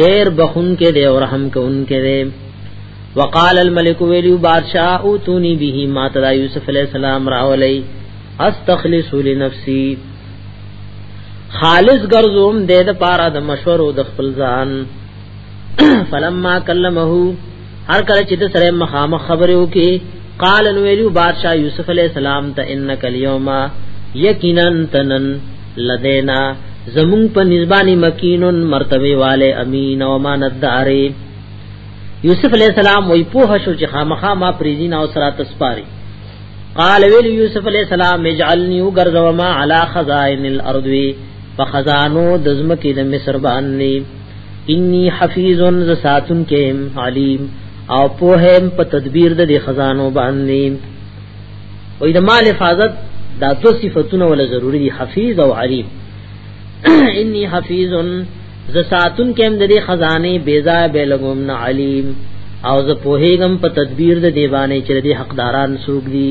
ډیر بخون کې دی او رحم کوونکې دی وقال الملك ویلو بادشاہ او تونی به ما تدا یوسف علیہ السلام راولی استخلص لنفسي خالص ګرځوم د د پاره د مشورو د خپل ځان فلما کلمه هر کله چې د سره مخامخ خبرو کې قال نو ویلو بادشاہ یوسف علی السلام ته انک الیوم یقینا تنن لدینا زمون په نسبانی مکینن مرتبه والے امین او امانتدارې یوسف علی السلام وی په شو چې خامخا ما پریزین او سره تسپاری قال ویل یوسف علی السلام اجعلنی وغرزوا ما علی خزائن الارض فخزانو دزمکی د مصر باندې انی حفیظ ز ساتن کیم علیم او په هم په تدبیر د خزانو باندې وې د مال حفاظت دا دو صفاتونه ولا ضروری دي حفیظ او علیم انی حفیظ ز ساتن کیم د خزانه بیزا به لګوم نه علیم او ز پوهیګم په تدبیر د دیوانه چې د حقداران سوق دي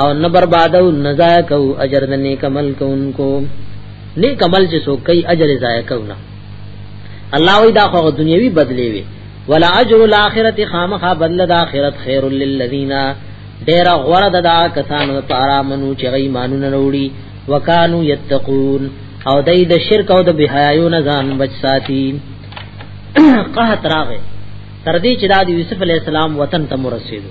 او نه بربادو نه ضایع کو اجر د نیک عمل کوونکو نیک عمل چې سو کوي اجر ضایع کو نه الله وی دا خو دنیوي بدلی وی ولا اجر الاخرته خامخا بدل د اخرت خیر للذین ډیر غره د دا کسانو لپاره منو چې غي مانونه وروړي وکانو یتقون او دای د شرک او د بهایو نه ځان بچ ساتي قحط راغې تر دې چې د یوسف علی السلام وطن ته مرسیدو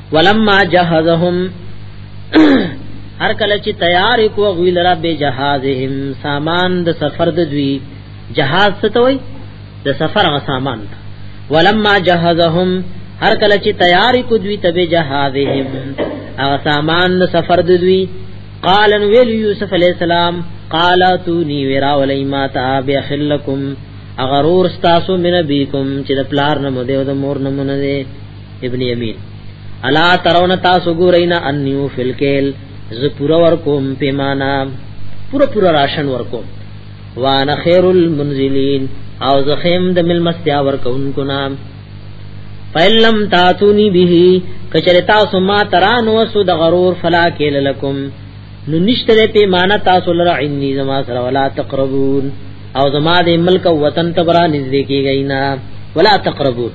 ولما جهزهم هر کله چې تیار کو غویل را به جهازهم سامان د سفر د دوی جهاز څه توي د سفر غ سامان ولما جهزهم هر کله چې تیار کو دوی ته به جهازهم هغه سامان د سفر د دوی قال ویل یوسف علی السلام قال تو نی ورا ولی ما تا بخلکم اغرور استاسو من بیکم چې د پلار نه مو دی او د مور نه مو نه دی ابن یمین الا ترون تاسو ګورینا انیو فلکیل ز پورا ور کوم پیمانا پورا پورا راشن ور کوم وانا خیر المنزلین او زخیم د مل مستیا ور کون کو نام فلم تاتونی به کچره تاسو ما تران وسو د غرور فلا کیل لکم نو نشتره پی مانا تاسو لرا عنی زما سره ولا تقربون او زما د ملک وطن تبرا نزدې کیږي نه ولا تقربون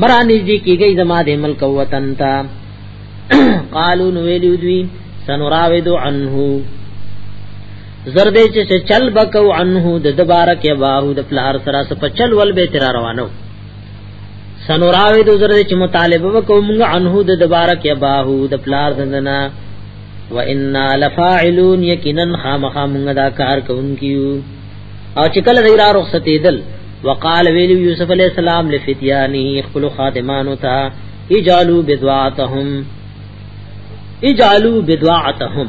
مرا نږدې کیږي زما د ملک وطن ته قالو نو ویلو دوی سنراود عنه زردې چې چل بکو عنه د دوباره کې باو د پلار سره سپ چل ول به تر روانو سنراود زردې چې مطالبه وکوم موږ عنه د دوباره کې باو د پلار دندنا و انا لفاعلون یقینا خامخا موږ دا کار کوونکیو او چې کله دی را رخصتېدل وقال ویل یوسف علی السلام لفتیانی خپل خادمانو ته اجالو بدعاتهم اجالو بدعاتهم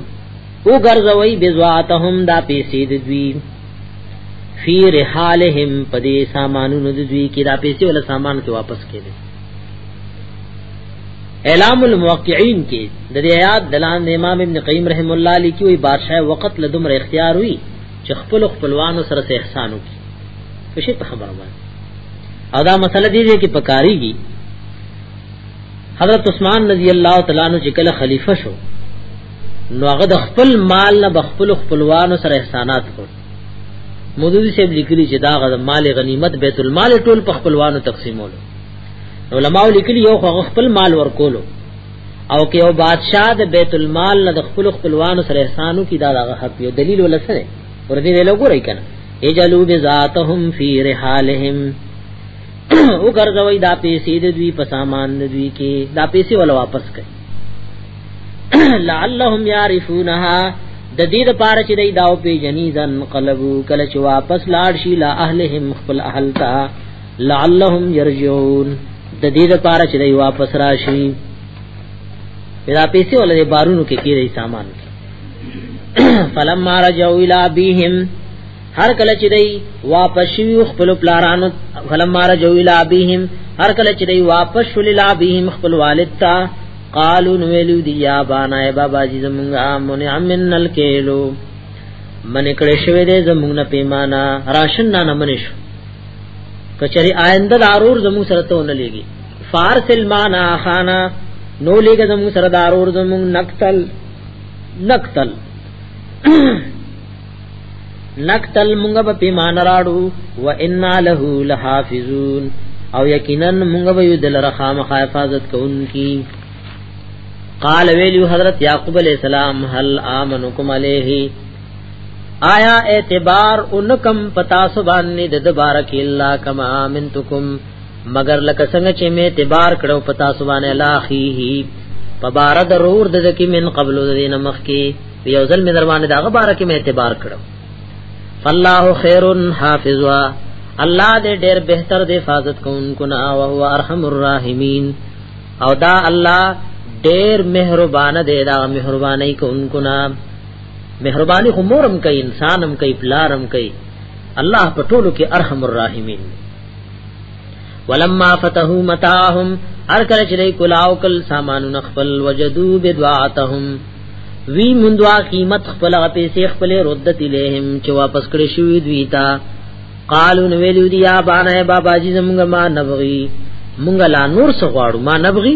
او ګرځوي بدعاتهم دا پیسې د دوی فی رحالهم پدې سامانونو د دوی کې دا پیسې ول سامان کې واپس کړي اعلام الموقعین کې د دې آیات دلان امام ابن قیم رحم الله علیه کې وی بادشاہ وقت لدمر اختیار وی چې خپل خپلوانو سره سه احسان وکړي په شي په خبره باندې او دا مسله دې کې پکاريږي حضرت عثمان رضی الله تعالی عنہ چې کله خلیفہ شو نو هغه د خپل مال نه بخپل خپلوانو سره احسانات کړ مودودی صاحب لیکلی چې دا غد مال غنیمت بیت المال ټول په خپلوانو تقسیمول علماء لیکلی یو خو خپل مال ورکولو او که یو بادشاہ د بیت المال نه د خپل خپلوانو سره احسانو کی دا دغه حق یو دلیل ولسره ور دې ویلو ګورای کنه اجلو بذاتهم فی رحالهم او ګرځوي دا پیسې د دوی په سامان د دوی کې دا پیسې ول واپس کړي لعلهم يعرفونها د دې لپاره چې دای داو په جنیزن قلبو کله چې واپس لاړ شي لا اهلهم خپل اهل ته لعلهم يرجعون د دې لپاره چې دوی واپس راشي دا پیسې ولې بارونو کې کېږي سامان فلما رجعوا الى ابيهم هر کله چې دی واپس شوی خپل پلارانو فلما رجعوا الى ابيهم هر کله چې دی واپس شول الى ابيهم خپل والد ته قالو نو ویلو دی یا بانا ای بابا جی زمونږه من امن الکیلو من کړه شوی دی زمونږه پیمانه راشن نه نه منشو کچری آینده دارور زمو سره ته نه لګي فارسل معنا خانا نو لګه زمو سره دارور زمو نقتل نقتل نقتل مونږ په پیمان راړو و انا له لحافظون او یقینا مونږ به یو دل رخام حفاظت کوونکی قال ویلو حضرت یعقوب علیہ السلام هل امنکم علیه آیا اعتبار انکم پتا سو باندې د دبارک الا کما امنتکم مگر لکه څنګه چې می اعتبار کړو پتا سو باندې الاخیه پبار ضرور د ذکی من قبل دین مخ کی یو ځل می دروانه دغه بار کې می اعتبار کړو فالله خیر حافظا الله دې ډېر بهتر دې حفاظت کوونکو نه او هو ارحم الراحمین او دا الله ډېر مهربان دې دا مهرباني کوونکو نه مهرباني خو مورم کوي انسانم کوي پلارم کوي الله په ټولو کې ارحم الراحمین ولما فتحوا متاعهم هر کله چې لای کلاو کل سامانونه خپل وجدو بدعاتهم وی مندوا قیمت خپل پیسې خپل ردت لهم چې واپس کړی شوی دوی تا قالو نو ویلو دی یا باندې بابا جی زمونږ ما نبغي مونږ لا نور څه غواړو ما نبغي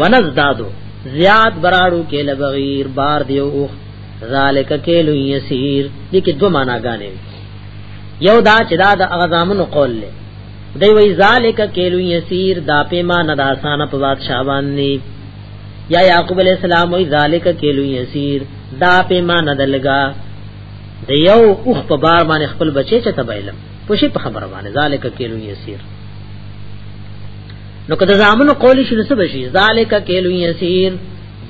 ونزدادو زیاد براړو کې لبغیر بار دیو اوخ ذالک کېلو یسیر دې کې دوه معناګانې یو دا چې دا د اغزامونو قول له دی وی ذالک کېلو یسیر دا په ما نه دا آسان په بادشاہ باندې یا یعقوب علیہ السلام وی ذالک کېلو یسیر دا په ما نه دلګا د یو اوخ په بار باندې خپل بچي چې تبایلم پوشي په خبره باندې ذالک کېلو یسیر نو کده زامن قول شي نسب شي ذالک کیلو یسیر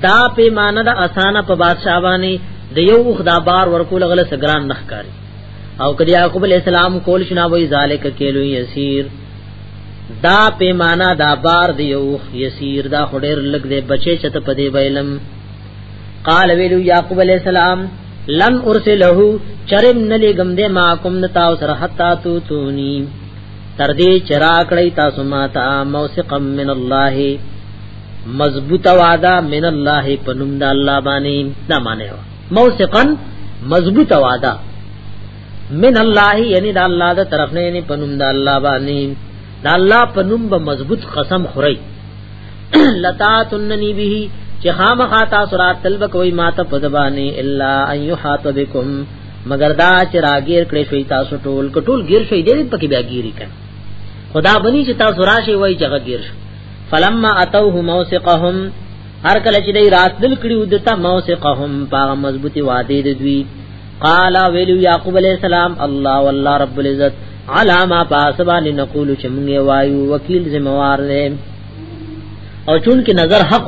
دا پیمانه د اسانه په بادشاہ باندې د یو وخ دا بار ورکول غل سګران نخکاری او کدی یعقوب علیہ السلام کول شنا وای ذالک کیلو یسیر دا پیمانه دا بار دی یو یسیر دا خډیر لګ دی بچی چته پدی ویلم قال ویلو یعقوب علیہ السلام لن ارسله چرم نلی گم دے ماکم نتاو سر حتا تو تونی تر دې چې راکړی تاسو ماته موثقا من الله مضبوطه وعده من الله پنوم د الله باندې دا معنی و موثقا مضبوطه وعده من الله یعنی د الله د طرف نه یعنی پنوم د الله باندې د الله پنوم به مضبوط قسم خوري لتاتننی به چې خامخا تاسو راتل بکوي ماته پدبانی الا ان یحاط بكم مگر دا چې راګیر کړی شوی تاسو ټول کټول گیر شوی دی پکې بیا گیری کړ خدا بنی چې تاسو راشي وای چې هغه گیر شو فلما اتوه موثقهم هر کله چې دی راتل کړیو دته موثقهم پاغه مضبوطی وعده دی دوی قال ویلو یعقوب علیہ السلام الله والله رب العزت علامه پاسبان نقول چې مونږ وایو وکیل ذمہوار دی او چون کې نظر حق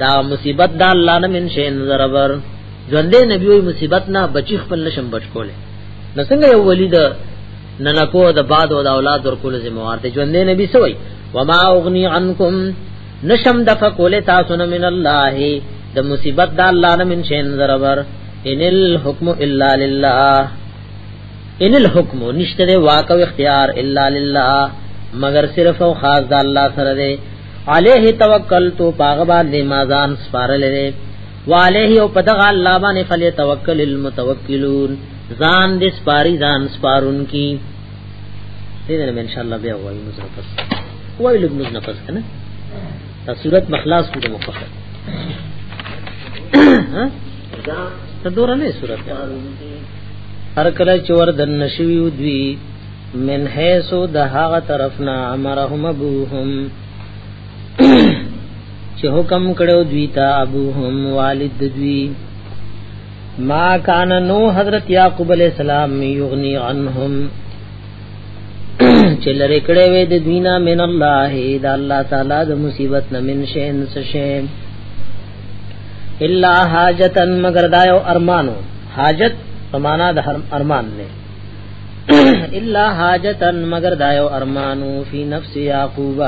دا مصیبت دا الله نه من شین زربر ژوندې نبی وي مصیبت نه بچی خپل نشم بچ کوله نو څنګه یو ولید نن کو د باد او د اولاد ور کول ذمہوار دی ژوندې نبی سوی وما اغنی عنکم نشم دف کوله تاسو نه من الله د مصیبت دا الله نه من شین زربر ان الحكم الا لله ان الحكم نشته واک او اختیار الا لله مگر صرف او خاص د الله سره دی علیه توکلت پاغه باندې ما ځان سپارلې وعلیه او پدغه الله باندې فلی توکل المتوکلون ځان دې سپاری ځان سپارون کی دې نه ان شاء الله بیا وایو مزه پس وایو لږ مزه پس کنه دا صورت مخلاص کو د مخفر ها دا دورانه صورت هر کله چې ور دن نشوي دوی من حيث د هغه طرفنا امرهم ابوهم چې حکم کړو دوی ته ابوهم والد دوی ما کان نو حضرت یعقوب علیہ السلام یغنی عنهم چې لری کړه وې د دینا من الله د الله تعالی د مصیبت نه من شین سشه الا حاجتن مگر دایو ارمانو حاجت په معنا د ارمان نه الا حاجتا مگر دایو ارمانو فی نفس یعقوب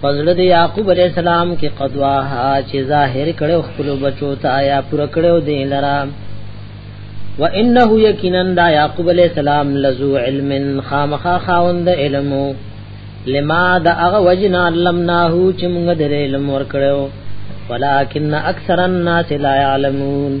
فضل دی یعقوب علیہ السلام کی قدوا ها چې ظاهر کړو خپل بچو ته یا پر کړو دی لرا و انه یقینا دا یعقوب علیہ السلام لذو علم خامخا خاوند علم لما دا هغه وجنا علمناه چې موږ درې علم ور کړو ولکن اکثر الناس لا يعلمون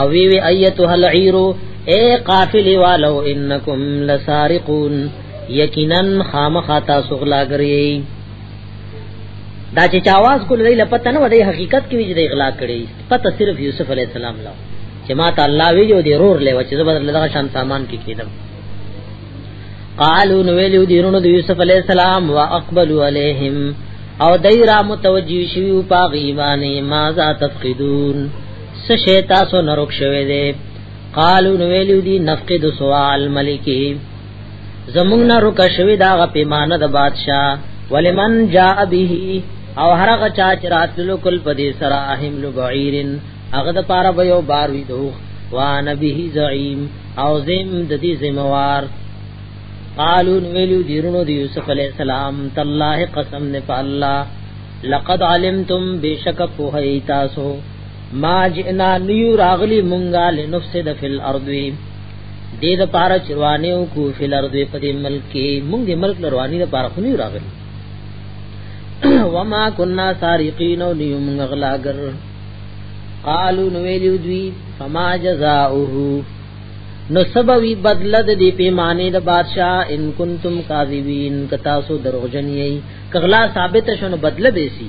او وی وی ایتها العیر اے قافل والو انکم لسارقون یقینا خامخا تاسو غلاګری دا چې چاواز کول دی لپته نه ودی حقیقت کې وی چې اغلا کړی پته صرف یوسف علی السلام لا چې ما ته الله وی جو دی رور لې و چې زبر لږه شان سامان کې کېدم قالو نو ویلو دی رونو د یوسف علی السلام واقبلوا علیهم او دای را متوجی شوی په غیبانه ما ذا تفقدون سشه تاسو نرک شوه دے قالو نویلیو دی نفقد سوال ملکی زمونږ نه رک شوی دا غ پیمانه د بادشاہ ولمن جاء به او هر غ چا چې راتلو کل پدې سرا حمل بعیرن هغه د پاره به یو بار وی دوه وا نبی زعیم او زم د دې زموار قالو نویلیو دیرونو دی یوسف علی السلام تالله قسم نه په الله لقد علمتم بشک په هی تاسو ما جئنا نیو راغلی مونږه لنفسد فی الارض دې د پاره چروانه او کو فی الارض په دې ملک کې مونږ دې ملک لروانی د پاره خونی راغلی وما كنا سارقین او نیو مونږ غلاګر قالو نو ویلو دوی فما جزاؤه نو سبوی بدل د دې پیمانه د بادشاہ ان کنتم کاذبین کتا سو دروغجن یی کغلا ثابت شون بدل به سی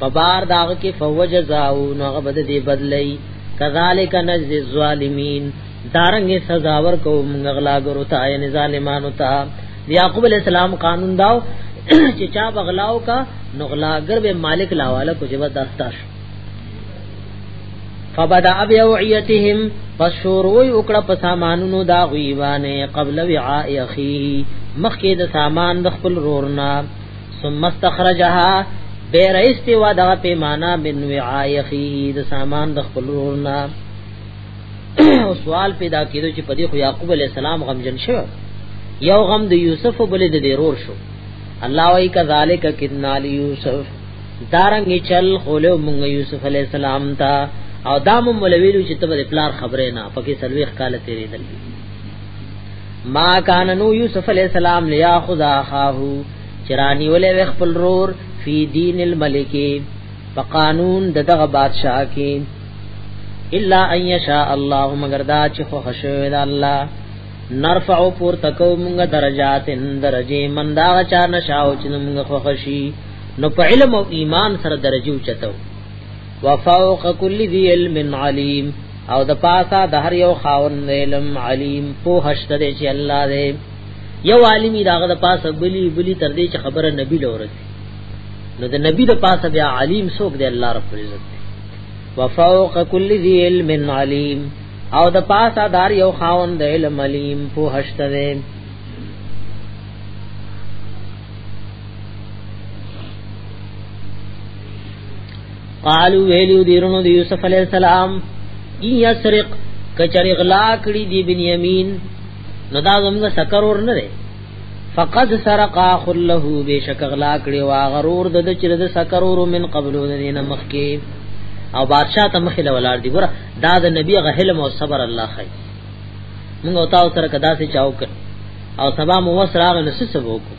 په بار داغه کې فوجزاو نو هغه بد دی بدلی کذالک نجز الظالمین دارنګ سزا ورکو موږ غلا ګرو ته یعنی ظالمانو ته یعقوب علی السلام قانون داو چې چا بغلاو کا نو غلاګر به مالک لاواله کو جواب داستاش فبدا ابيوعيتهم فشوروي وکړه په سامانونو دا غوي باندې قبل وعاء اخي مخکې د سامان د خپل رورنا ثم استخرجها بیر استوا دا پیمانه من وعاء اخیه د سامان د خپل ورنا سوال پیدا کیدو چې پدې خو یعقوب علی السلام غمجن شو یو غم د یوسف بل د ضرور شو الله وای کذالک کنا یوسف دارنګ چل خوله مونږ یوسف علی السلام ته او دامو مولویلو چې تبر پلار خبره نه پکې سلويخ کال تیرې دل ما کان نو یوسف علی السلام لیاخذ اخاه چرانی ولې خپل رور فی دین الملک په قانون د دغه بادشاہ کې الا ان یشاء الله مگر دا چې خو خشوی دا الله نرفع پور تکو مونږه درجات درجه من دا چا نشاو چې مونږ خو خشي نو په علم او ایمان سره درجه چتو وفوق کل ذی علم علیم او د پاسا د هر یو خاون علم علیم په هشت دې چې الله دې یو عالم داغه د پاسه بلی بلی تر دې چې خبره نبی لورت نو د نبی د پاسه بیا علیم څوک دې الله رب عزت وفوق کل ذی علم علیم او د پاسا دار یو خاون د علم علیم په هشت دې قالو ویلو دیرونو دی یوسف علیہ السلام ای یسرق کچری غلا کړی دی بنیامین نو دا زموږ سکر ور نه دی فقد سرق اخ له بشک غلا کړی وا غرور د چر د سکر ور من قبل دین مخکی او بادشاہ ته مخله ولار دی ګره دا د نبی غهل مو صبر الله خی موږ او تاسو سره کدا سي چاو کړ او سبا مو وسراغ نسسبو کو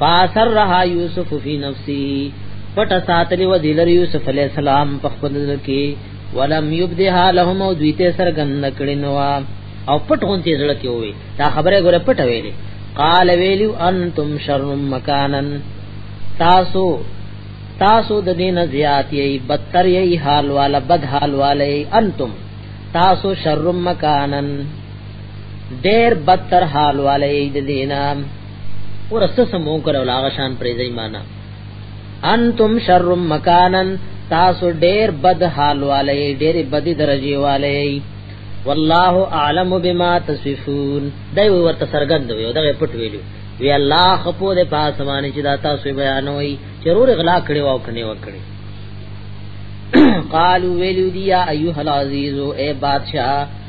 فاسرها یوسف فی نفسه پټ ساتلی و دلر یوسف علی السلام په خپل کې ولم یبدها لهم او دوی ته سرګند کړي نو او پټ غونتی زړه کې وي دا خبره ګوره پټ ویلې قال ویلو انتم شر مکانن تاسو تاسو د دین زیات یی بدتر یی حال والا بد حال والا انتم تاسو شر مکانن ډیر بدتر حال والے د دینا ورسته سمو کړو لاغه شان پرې ځای معنا انتم شر مکانن تاسو ډیر بد حال والے ډیر بد درجه والے والله اعلم بما تصفون دای ورته سرګند وي دغه پټ ویلو وی الله خپو د پاسمانه چې دا تاسو بیانوي چرور غلا کړي او کني وکړي قالو ویلو دی یا ایها العزیز اے بادشاہ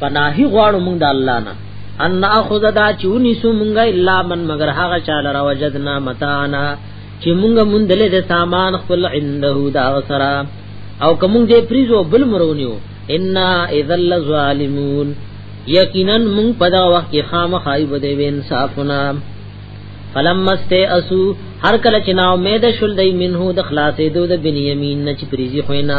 پناهي غواړو موږ د الله نه ان ناخذ دا چونی سو موږ الا من مگر هغه چاله را وجدنا متانا چې موږ مونږ دلې د سامان خپل عنده دا سره او کوم دې پریزو بل مرونیو ان اذا الظالمون یقینا مون په دا وخت کې خامخای بده وین صافنا فلم است اسو هر کله چې نا امید شول دای منه د خلاصې دو د بنیامین نه چې پریزي خوینا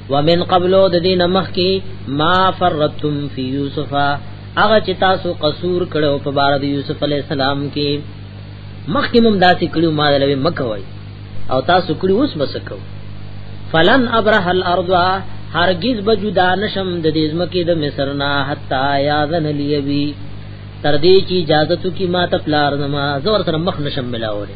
ومن قبلو د دین مخکی ما فرتم فی یوسف هغه چې تاسو قصور کړو په بار د یوسف علی السلام کې مخکی مم داسې کړو ما لوي مکوي او تاسو کړو اوس بس کو فلن ابرح الارض هرگز بجدا نشم د دې زمکه د مصر نه حتا یاذن لیبی تر دې چې اجازه تو کی ما ته پلار نما زور سره مخ نشم ملاوره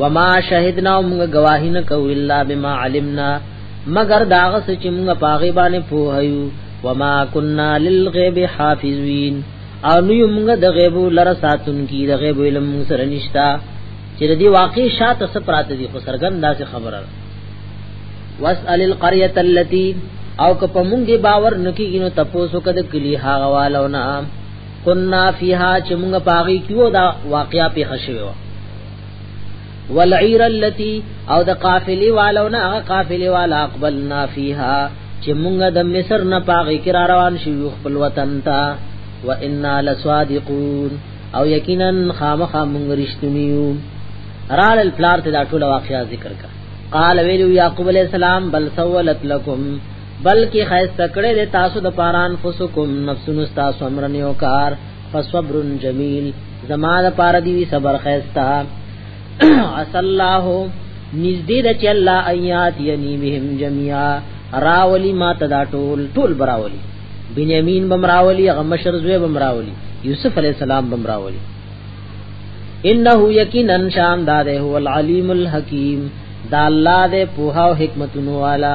وما شهدنا موږ گواهی نه کو الا بما علمنا مگر داغه چې موږ پاغه باندې پوهیو وما كنا للغيب حافظين او نو موږ د غیب لره ساتون کی د غیب علم سره نشتا چې د دې واقع شاته سپراته دي خو سرګن داسې خبره واسال القريه التي او که په مونږ باور نکیږي نو تاسو کده کلی هاغه والو نه کنا فیها چې موږ پاغي کیو دا واقعیا په خشوي و والعير التي او د قافلي والو نه هغه قافلي والا اقبلنا فيها چې موږ د مصر نه پاغي کرا روان شو خپل وطن ته وانا لصادقون او یقینا خامخا موږ رښتونیو رال الفلار ته دا ټول واقعیا ذکر کا قال ویلو یعقوب علیہ السلام بل سولت لكم بلکې خیسته کړی د تاسو د پاران فسکم نفسونو تاسو امرنیو کار فصبر جمیل زما د پار دی صبر خیسته اس الله نزدې د چې الله آیات یعنی بهم جميعا راولی ما تدا ټول ټول براولی بنیامین بمراولی غمشر زوی بمراولی یوسف علی السلام بمراولی انه یقینا شان داده هو العلیم الحکیم دا الله دې په او حکمتونو والا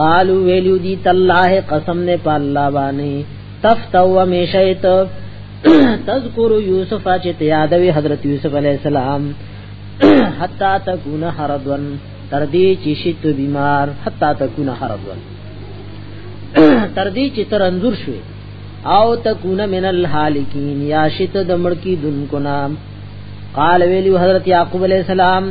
قالو ویلو دی تالله قسم نه په الله باندې تفتو همیشیت تذکر یوسف چې یادوي حضرت یوسف علی السلام حتا تکون حردن تر دې چې شت بیمار حتا تکون حردن تر دې چې تر انزور شوي او تکون من الحالکین یا شت د مړکی دن کو نام قال ویلو حضرت یعقوب علیہ السلام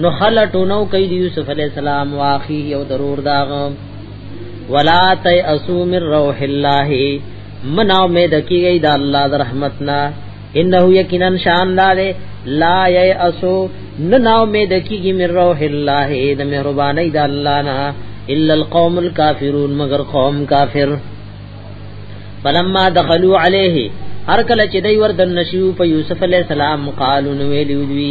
نو خلټونو کوي د یوسف علی السلام واخی یو ضرور داغ ولا تای اسو من روح الله من امید کیږي د الله د رحمتنا انه یقینا شان لاله لا یای اسو نن امید کیږي من روح الله د مهرباني د الله نه الا القوم الكافرون مگر قوم کافر فلما دخلوا عليه هر کله چې دوی وردن نشو په یوسف علی السلام قالو نو ویلو دوی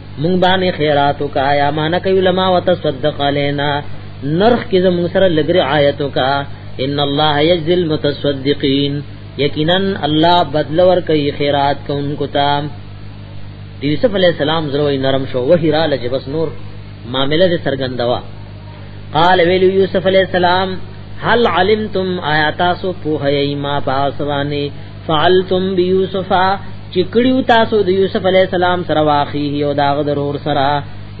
مونږ باندې خیرات وکا یا مان کوي لما وتصدق علينا نرخ کې زموږ سره لګري آیت وکا ان الله یجزی المتصدقین یقینا الله بدل ور کوي خیرات کوونکو ته یوسف علی السلام زروی نرم شو وحی را لج بس نور معاملې دې سرګندوا قال ویل یوسف علی السلام هل علمتم آیاتاسو په هی ما پاسوانی فعلتم بيوسف چې کړیو تاسو د یوسف علی السلام سره واخیه او داغ ضرور سره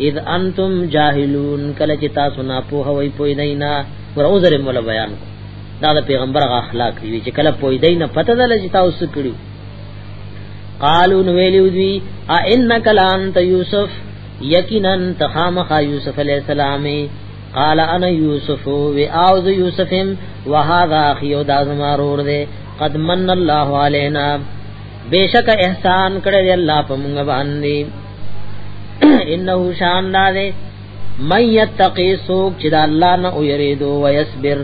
اذ انتم جاهلون کله چې تاسو نه پوه وای پوی دینا ور عذر مولا بیان کو دا د پیغمبر غ اخلاق دی چې کله پوی دینا پته ده چې تاسو کړیو قالو نو ویلو دی ا انک لانت یوسف یقینا تخامخ یوسف علی السلام قال انا یوسف و اعوذ یوسفم وهذا اخي او دا زما رور دے قد من الله علينا بیشک احسان کړی دی الله په موږ باندې انه شان دا دی من یتقی سوک چې دا الله نه ویریدو و یصبر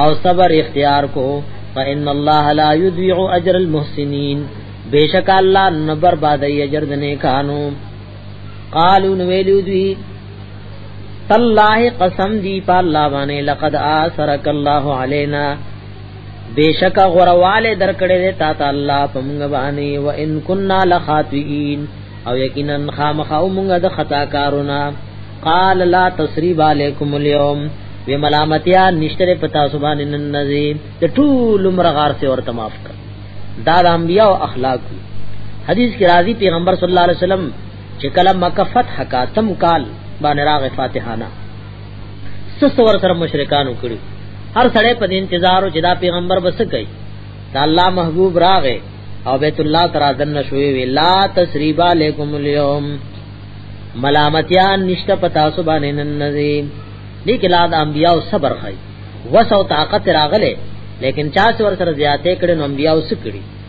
او صبر اختیار کو فان الله لا یضيع اجر المحسنین بیشک الله نه بربادای اجر دنه کانو قالو نو ویلو دوی تالله قسم دی په الله باندې لقد آثرك الله علينا بیشک غرواله درکړې دې تا ته الله په موږ باندې و ان كنا لخاطئين او یقینا خامخاو موږ د خطا کارونه قال لا تسريب عليكم اليوم وی ملامتیا نشتره پتا سبحان نن نزی د ټول عمر غار سے ورته معاف کړ دا د انبیاء اخلاق حدیث کی راضی پیغمبر صلی الله علیه وسلم چې کله مکه فتح کا تم کال باندې راغ فاتحانه سس ور سره مشرکانو کړی هر سړی په انتظارو چې دا پیغمبر بس کوي دا الله محبوب راغې او بیت الله ترا دن شوې وی لا تسریب علیکم اليوم ملامتیان نشته پتا سو باندې نن نزی دې کې لاد انبیاء صبر خای وسو طاقت راغله لیکن چا څور سره زیاتې کړي نو انبیاء وسکړي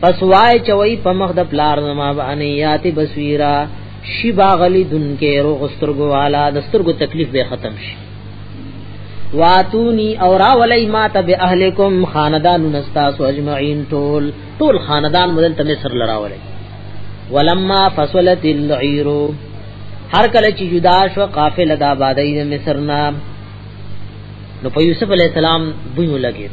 پس وای چوي په مخ د پلار زما باندې یاتي بصیرا شی باغلی دن کې روغ سترګو والا د سترګو تکلیف به ختم شي واتونی اور اولی ما تب اهلکم خاندان نستاس اجمعین ټول ټول خاندان مدل تم سر لراولی ولما فصلت العیر هر کله چې جدا شو قافله د آبادی د مصر نام نو په یوسف علی السلام بوی لګید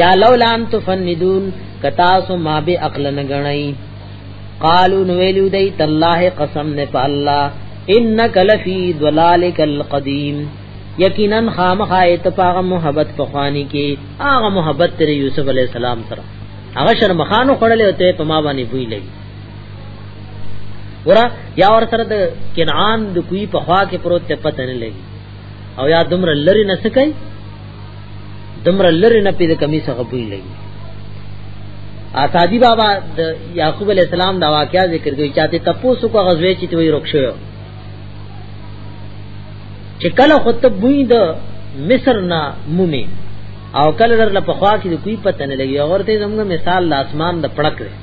یا لولا ان تفندون کتا سو ما به عقل نه غنئ قالو نو ویلو دی تالله قسم نه په الله انک لفی ضلالک القدیم یقینا خامخا اتفاق محبت په خوانی کې هغه محبت تر یوسف علی السلام سره هغه شرمخانو خړلې او ته په ما باندې بوی لګي ورا یا ور سره د کنعان د کوی په خوا کې پروت ته پته نه لګي او یا دمر لری نه سکي دمر لری نه پیدا کمی څخه بوی لګي آسادی بابا د یعقوب علی السلام دا واقعیا ذکر کوي چاته تپوسو کو غزوی چې توي رخ شو چې کله خطب بوی د مصر نه مومي او کله در له پخوا کې کوئی پته نه لګي اور ته زموږ مثال د اسمان د پړک دی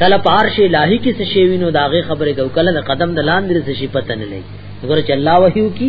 کله پار شي لاهي کې څه شي وینو داغه خبره کو کله قدم د لاندې څه شي پته نه لګي وګوره چې الله وحیو کی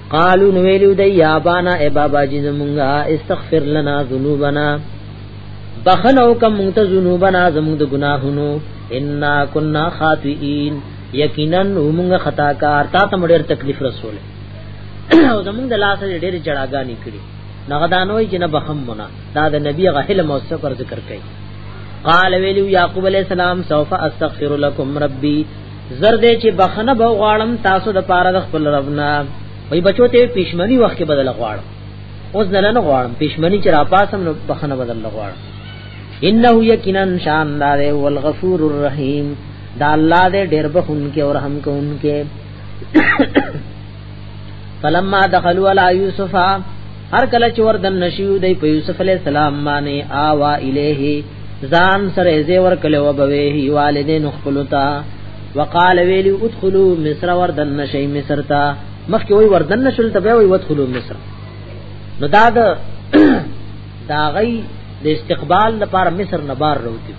قالو نو ویلو دی یا بانا ای بابا جی زمونږه استغفر لنا ذنوبنا بخنو کم مونږ ته ذنوبنا زمونږ د ګناهونو ان کنا خاطئین یقینا مونږه خطا کار تا ته ډېر تکلیف رسول او زمونږ د لاس ډېر جړاګانی کړی نغدانوی جن بخم منا دا د نبی غهل موثق پر ذکر کړي قال ویلو یعقوب علیہ السلام سوف استغفر لكم ربی زر دې چې بخنه به غواړم تاسو د پاره د خپل ربنا وای بچو ته پښمنی وخت کې بدل غواړم اوس نه نه غواړم پښمنی چې را پاسم نو بخنه بدل غواړم انه یقینا شان دار او الغفور الرحیم دا الله دې ډېر بخون کې او رحم کوونکې فلما دخلوا على يوسف هر کله چې ور دن نشیو دی په یوسف علی السلام باندې آوا الیه ځان سره زی ور کله وبوي والدین خپلتا وقال ویلی ادخلوا مصر ور دن نشی مصر تا مخکې وی ور دن نشل ته وی ادخلوا مصر نو دا د دا غي د استقبال لپاره مصر نه بار وروتي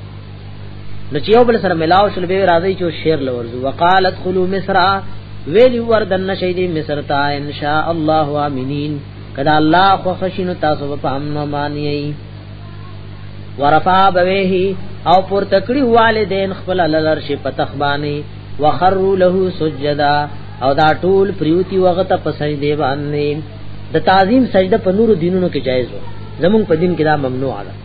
نو چې یو بل سره ملاو شل به راځي چې شیر لورځو وقالت خلو مصر ویلی وردن شیدی مصر تا ان شاء الله امنین کدا الله خو خشینو تاسو په امن مانی ورفع بویه او پر تکړی والدین خپل للر شي پتخبانی وخروا له سجدا او دا ټول پریوتی وغت په سجده باندې د تعظیم سجده په نورو دینونو کې جایز و زمون په دین کې دا ممنوع ده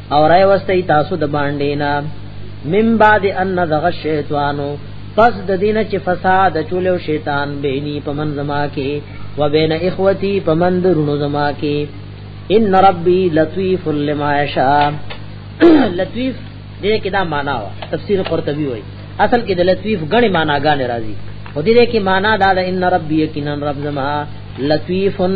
او راي واستي تاسو د باندې نه من بعد ان نزغ الشیطانو پس د دین چې فساد چولو شیطان بیني پمن زما کې و بین اخوتی پمن درونو زما کې ان ربی لطیف لما یشاء لطیف دې کې دا معنا وا تفسیر قرطبی وای اصل کې د لطیف غني معنا غانې راځي خو دې کې معنا دا ده ان ربی یقینا رب زما لطیفن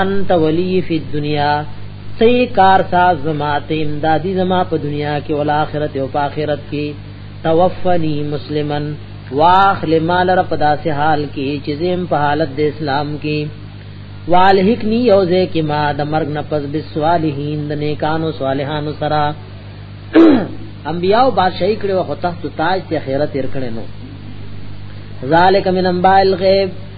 انت ولی فی الدنیا تی کار ساز زما تی امدادی زما په دنیا کې او آخرت او آخرت کې توفنی مسلمن واخل مال را پداسه حال کې چې زم په حالت د اسلام کې والحقنی یوزه کې ما د مرګ نه پس بسوالحین د نیکانو صالحانو سره انبیاء او بادشاہي کړي او تخت تاج ته خیرت ور کړي نو ذالک من انباء الغیب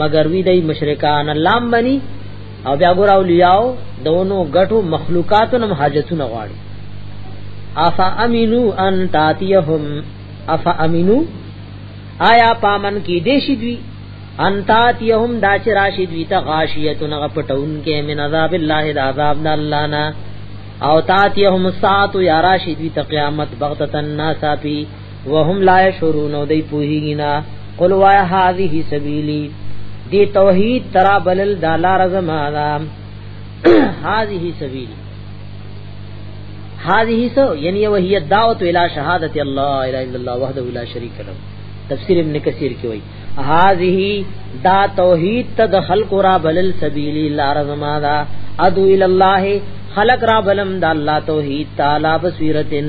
مگر وی دای مشرکان الله منی او بیا ګور اولیاء دونو غټو مخلوقاتو نم حاجتونه غواړي افا امینو ان تاتیهم افا امینو آیا پامن کی دیشی دوی ان تاتیهم دا چې راشي دوی ته غاشیتون غپټون کې من عذاب الله د عذاب د الله نه او تاتیهم الساعه یا راشي دوی ته قیامت بغتتن ناسا پی وهم لا يشعرون دی پوهیږي نه قل وای هذه سبیلی دی توحید ترا بلل دا لار زمانا هذه سبیلی هذه سو یعنی وهي الدعوه الى شهادت الله الا الله وحده لا شريك له تفسیر ابن کثیر کې وای هذه دا توحید ته د خلق را بلل سبیلی لار زمانا ادو الى الله خلق را بلم د الله توحید تعالی بصیرتن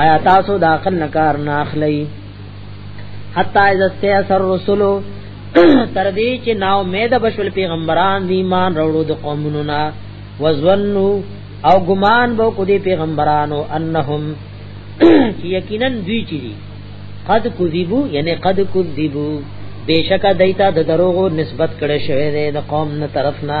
آیا تاسو د عقل نکار نه اخلي حتا اذا استيسر رسول تر دې چې ناو مېد بشول پیغمبران دی ایمان وروړو د قومونو نا وزنو او ګمان بو کو دې پیغمبرانو انهم چې یقینا دوی چي دي قد کذبو یعنی قد کذبو بشکا دیتا د دروغو نسبت کړي شوی دی د قوم نه طرف نه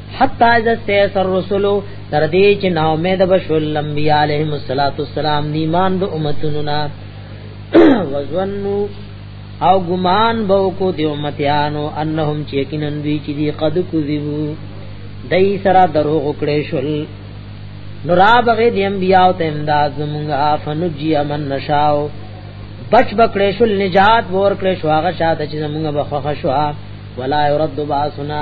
حتا اذا سیس الرسل تر دې چې نا امید بشول انبیاء علیهم الصلاۃ والسلام نیمان د امتونو نا وزنو او ګمان بو کو دی امتیانو انهم چې یقینا دوی چې دی قد کذبو دای سرا درو وکړې شول نورا بغې دی انبیاء ته امداد زمونږه فنجی من نشاو بچ بکړې شول نجات ور کړې شو هغه شاته چې زمونږه بخښه شو ولا يرد باسنا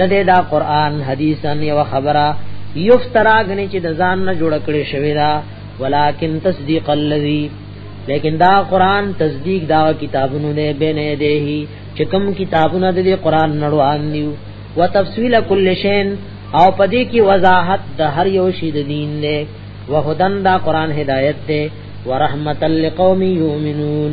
نه دی دا قران حدیثا یو خبره یفترا غنی چې د ځان نه جوړ کړی شوی دا ولکن تصدیق الذی لیکن دا قران تصدیق دا کتابونو نه بینه دیهی چې کوم کتابونه د قران نړوان دیو وتفصیل کل شین او پدې کې وضاحت د هر یو شی د دین نه وهدن دا قران هدایت ده ورحمت لقوم یؤمنون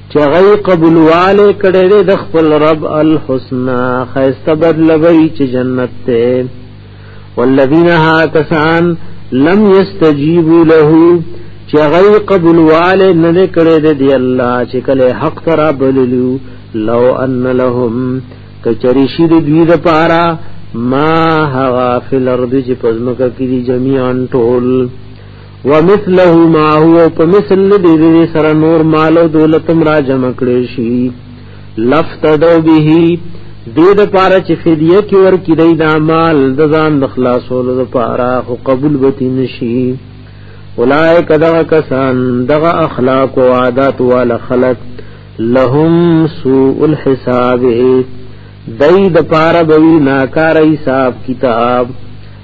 چې غي قبولواله کړي دې د خپل رب الحسنا خيسته بدل وي چې جنت ته والذین ها کسان لم یستجیبوا له چې غي قبولواله نه کړي دې الله چې کله حق ترا بللو لو ان لهم کچری شي د دوی د پارا ما هغه فل ارض چې پزمکه کې دي جميعا ټول ومثله ما هو په مثل دې دې سره نور مال او دولت را جمع کړي شي لفتدو به دې د پاره چې فدیه کې ور کې دی دا مال د ځان د خلاصولو د پاره خو قبول وتی نشي اولائک دغه کسان دغه اخلاق او عادت والا خلق لهم سوء الحساب دای د پاره بوی ناکار حساب کتاب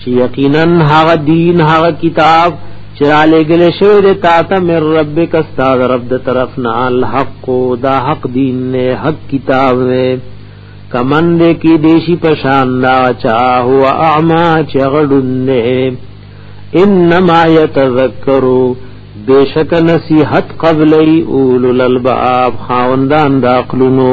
چې یقینا هغه دین هغه کتاب چې را لګل شوی د تا ته مې ربک استاد رب د طرف نه الحق دا حق دین نه حق کتاب نه کمن دې کې دیشي پشان دا چا هو اعما چغړن نه انما يتذكروا بیشک نصیحت قبلی اولو الالباب خاوندان دا عقلونو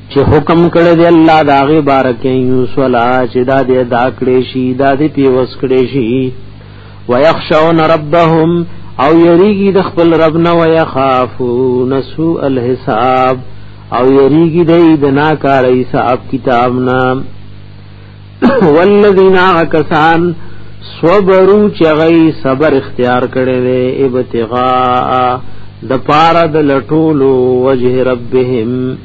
چې حکم کړی دی الله دا غي بارکه یوسلا چې دا دې دا کړې شي دا دې پیوس کړې شي ويخشون ربهم او یریږي د خپل رب نه ويخافون سوء الحساب او یریږي د دې ناکار حساب کتاب نام والذین کسان صبرو چغی صبر اختیار کړي وي ابتغاء د پاره د لټولو وجه ربهم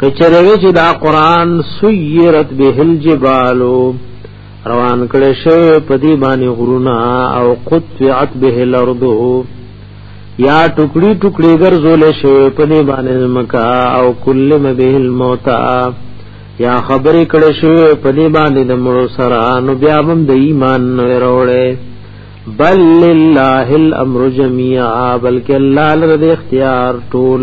کچروی چې دا قران سیرت به الجبال روان کړي شوی په دې باندې غرونه او قطعت به الارض یا ټوکړي ټوکړي ګرځول شوی په دې باندې مکا او کل به الموت یا خبرې کړي شوی په دې باندې د مړو سره نو بیا هم د ایمان نه وروړي بل لله الامر جميعا بلکې الله لره اختیار ټول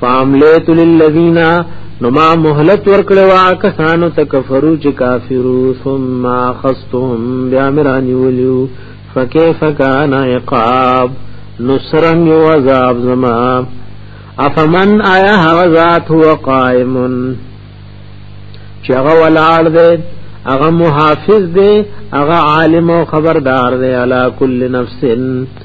فاملیت للذین نو ما مهلت ورکړو کسانو تکفرو چې کافرو ثم خستهم بیامران ولیو فکیف کان عقاب نصرن یو عذاب زما افمن آیا هغه ذات هو قائم چې هغه ولار دی هغه محافظ دی هغه عالم او خبردار دی علی کل نفسن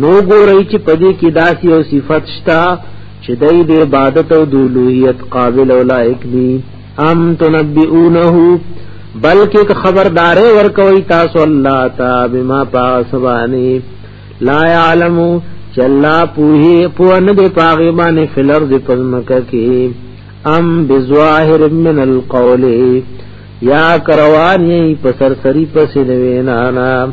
نو ګورئ چې پدې کې داسې او صفت شتا چې دای د عبادت او د لوهیت قابل او لایق دي ام تنبئونه بلکې خبردارې ورکوي تاسو الله تا بما پاسبانی لا يعلم چې الله پوهه په نه دی پاغه باندې فلر د پزمکه کې ام بظاهر من القول یا کروانی پسر سری پسې دی نه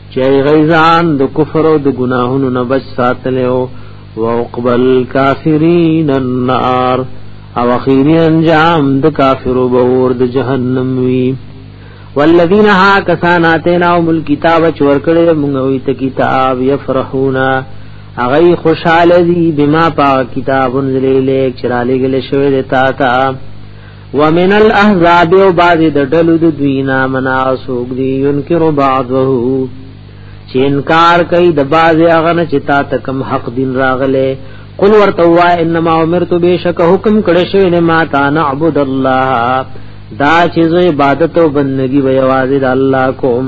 چې غیزان د کفر او د ګناهونو نه بچ ساتل او وقبل کافرین النار او اخیری انجام د کافرو بور د جهنم وی والذین ها کسان اتینا او مل کتاب چور کړي موږ وی ته کتاب یفرحونا اغی خوشاله دی بما پا کتاب انزل الیک چرالی گلی شوی دیتا تا ومن الاحزاب او بعض د ډلو د دوی نه منا سوق دی ينکر بعضه چې انکار کوي د بعض هغه نه چې تا تکم حق دین راغله قل ورته وا انما امرت بشک حکم کړه شوی نه ما تا نعبد الله دا چې عبادت او بندگی وي واجب الله کوم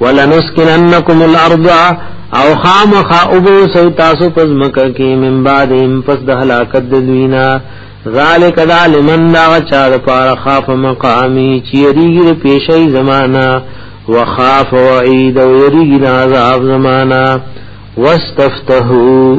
ولنسکننکم الارض او خامخا ابو سو تاسو پس مکه کې من بعد هم پس د هلاکت د دوینا ذالک دا لمن دا چا د پار خاف مقامی چیریږي د پیشي زمانہ وخاف وعید او یریږي د عذاب زمانہ واستفتحو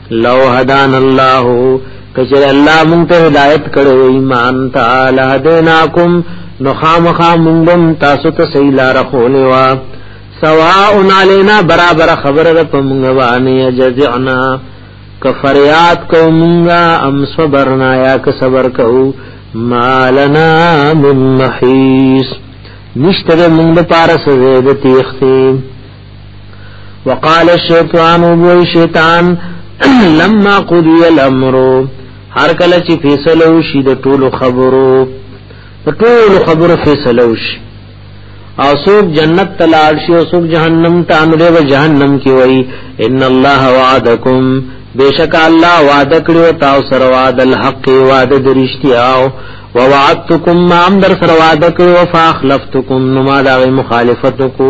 لو هدان الله کچر الله مونږ ته هدایت کړو ایمان تعالی هدیناکم نو خامخا مونږم تاسو ته صحیح لار خولې وا سواء علینا برابر خبره په مونږ باندې جزعنا کفریات کو مونږه ام صبرنا یا ک صبر کو مالنا من محیس نشتره مونږ پارس زید تیختی وقال الشیطان وی شیطان لما قضی الامر هر کله چې فیصله وشي د ټولو خبرو د ټولو خبرو فیصله وشي او سوق جنت تلاړ شي او سوق جهنم ته امره و جهنم کې وای ان الله وعدکم بیشک الله وعده کړو تاسو سره وعد الحق وعده درشتیا او ووعدتکم ما ام در سره وعده کړو فاخلفتکم نو ما دا مخالفت کو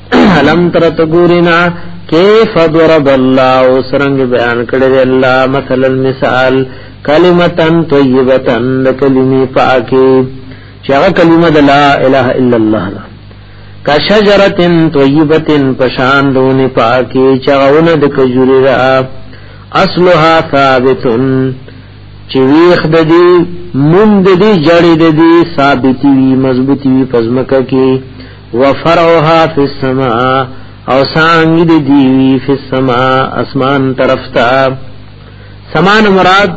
علم تر تګورینا کیف ضرب الله سرنګ بیان کړی دی الله مثلا مثال کلمتن طیبتن د کلمی پاکی چې هغه کلمه د لا اله الا الله ده کا شجرتن طیبتن پشان دونی پاکی چې هغه د کجوری را اصلها ثابتن چې ویخ د دې مون د دې جړې د دې ثابتي وي مضبوطي وي پزمکه کې وفرعها فی السماء او سانګ دی دیوی فی السماء اسمان طرف تا سمان مراد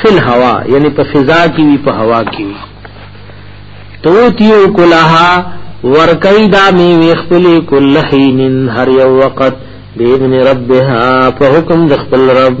فی الهوا یعنی په فضا کې وی په هوا کې وی توتیو کلها ورکی دا میوی خپلی کل حینن هر یو وقت بیدن ربها په حکم د خپل رب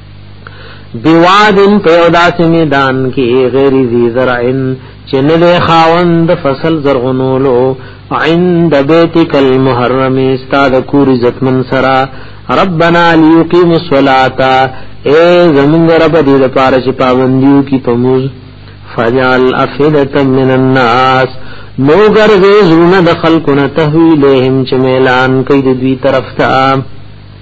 بیوادن په یو داسې میدان کې غیر ذی زرعن چې نه له خاوند فصل زرغونولو عند بیتک المحرم استاد کور عزتمن سرا ربنا لیقیم الصلاۃ اے زمون رب دې د پاره چې پابندیو کی پموز فجعل افیدۃ من الناس نو ګرځې زونه د خلقونه تهوی لهم چې ميلان کوي د دوی طرف ته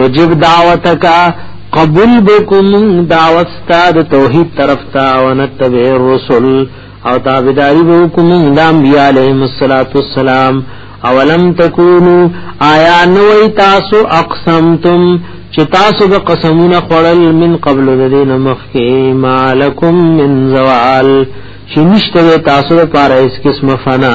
نجب دعوتک قبول بکم دعوت ستاد توحید طرف تا ونتبع الرسل او تابداری بکم دا انبیاء علیہم الصلاة والسلام اولم تکونو آیا نوی تاسو اقسمتم چې تاسو د قسمونه خړل من قبل د دین مخکی مالکم من زوال چې نشته تاسو لپاره اس قسم فنا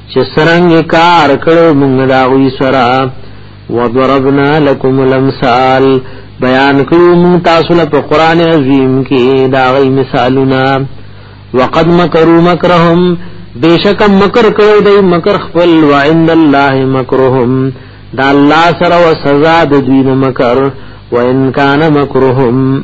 چې سرنګ کار کړو موږ دا وی سرا وضربنا لكم الامثال بیان کړو موږ تاسو له قران عظیم کې دا غي مثالونه وقد مکروا مکرهم بیشک مکر کړو دای مکر خپل وعند الله مکرهم دا الله سره و سزا د دوی مکر وان کان مکرهم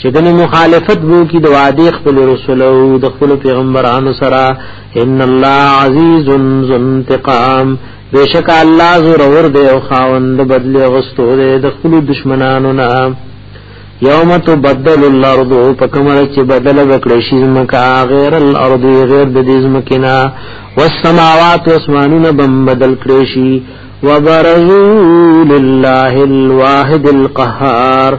چې د مخالفت وو کې د وعده خپل رسول او د خپل پیغمبرانو سره ان الله عزیز ذو انتقام بشک الله زور ور دی او خاوند بدل غستو دی د خپل دشمنانو نه یوم تبدل الارض پکمر چې بدل وکړي شي مکا غیر الارض غیر د دې مکینا والسماوات واسمانون بم بدل کړي شي وبرزوا لله الواحد القهار